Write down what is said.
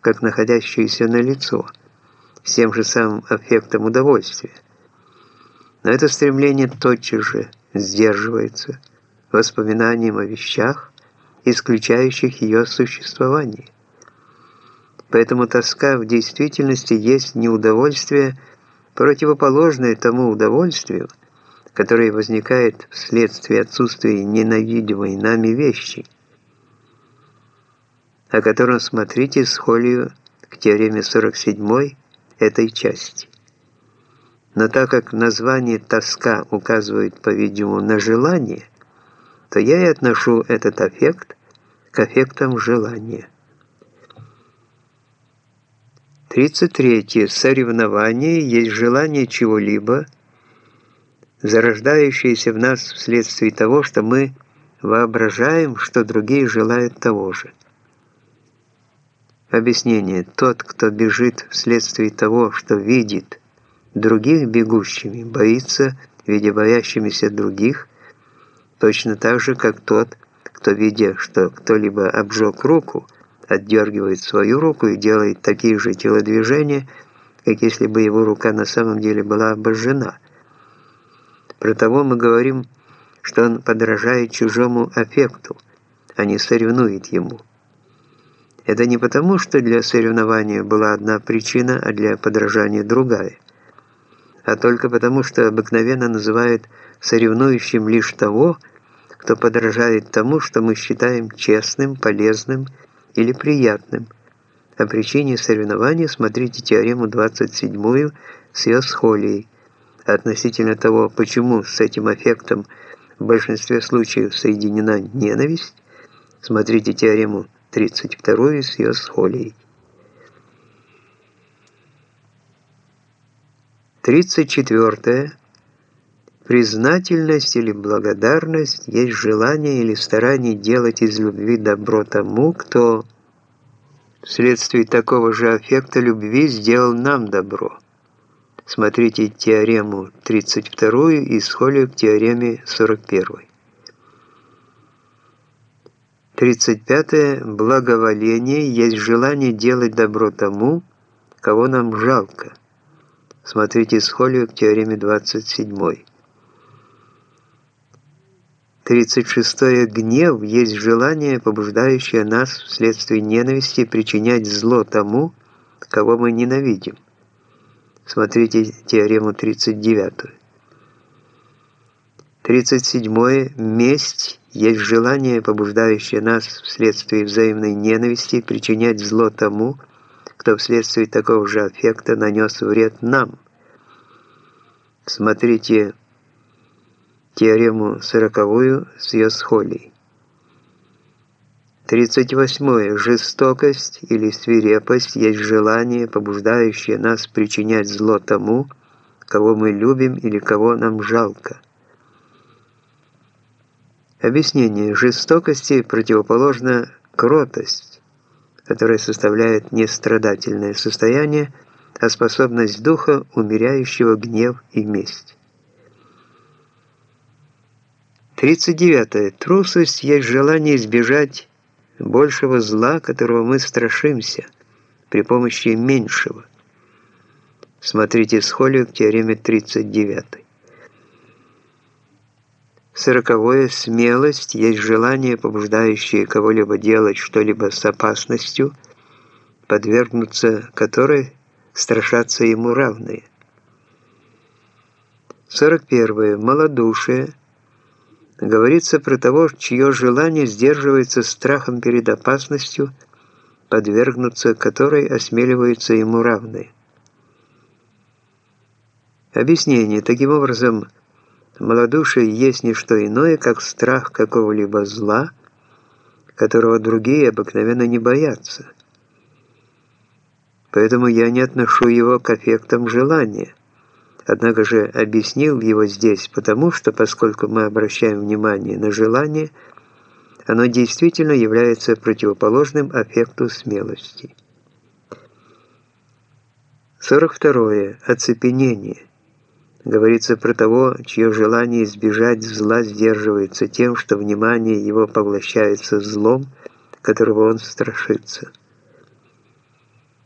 как находящуюся на лицо, с тем же самым эффектом удовольствия. Но это стремление тотчас же сдерживается воспоминанием о вещах, исключающих ее существование. Поэтому тоска в действительности есть неудовольствие, противоположное тому удовольствию, которое возникает вследствие отсутствия ненавидимой нами вещи, о котором смотрите схолию к теореме 47 этой части. Но так как название «тоска» указывает, по-видимому, на желание, то я и отношу этот аффект к аффектам желания. 33. Соревнование есть желание чего-либо, зарождающееся в нас вследствие того, что мы воображаем, что другие желают того же. Объяснение. Тот, кто бежит вследствие того, что видит других бегущими, боится, видя боящимися других, точно так же, как тот, кто, видя, что кто-либо обжег руку, отдергивает свою руку и делает такие же телодвижения, как если бы его рука на самом деле была обожжена. Про того мы говорим, что он подражает чужому аффекту, а не соревнует ему. Это не потому, что для соревнования была одна причина, а для подражания другая, а только потому, что обыкновенно называют соревнующим лишь того, кто подражает тому, что мы считаем честным, полезным или приятным. О причине соревнования смотрите теорему 27 с ее схолией. Относительно того, почему с этим эффектом в большинстве случаев соединена ненависть, смотрите теорему 32 с ее схолией. 34. Признательность или благодарность есть желание или старание делать из любви добро тому, кто вследствие такого же аффекта любви сделал нам добро. Смотрите теорему 32 и схолию к теореме 41. 35. Благоволение есть желание делать добро тому, кого нам жалко. Смотрите схолию к теореме 27. 36. Гнев есть желание, побуждающее нас вследствие ненависти причинять зло тому, кого мы ненавидим. Смотрите теорему 39. 37. Месть есть желание, побуждающее нас вследствие взаимной ненависти причинять зло тому, кто вследствие такого же аффекта нанес вред нам. Смотрите теорему сороковую с ее схолей. 38. Жестокость или свирепость есть желание, побуждающее нас причинять зло тому, кого мы любим или кого нам жалко. Объяснение жестокости противоположна кротость, которая составляет не страдательное состояние, а способность духа, умеряющего гнев и месть. 39. Трусость есть желание избежать большего зла, которого мы страшимся, при помощи меньшего. Смотрите схолию к теореме 39. Сороковое – смелость, есть желание, побуждающее кого-либо делать что-либо с опасностью, подвергнуться которой страшатся ему равные. 41. Малодушие. Говорится про того, чье желание сдерживается страхом перед опасностью, подвергнуться которой осмеливаются ему равные. Объяснение. Таким образом, Малодушие есть не что иное, как страх какого-либо зла, которого другие обыкновенно не боятся. Поэтому я не отношу его к эффектам желания. Однако же объяснил его здесь, потому что, поскольку мы обращаем внимание на желание, оно действительно является противоположным эффекту смелости. 42. Оцепенение. Говорится про того, чье желание избежать зла сдерживается тем, что внимание его поглощается злом, которого он страшится.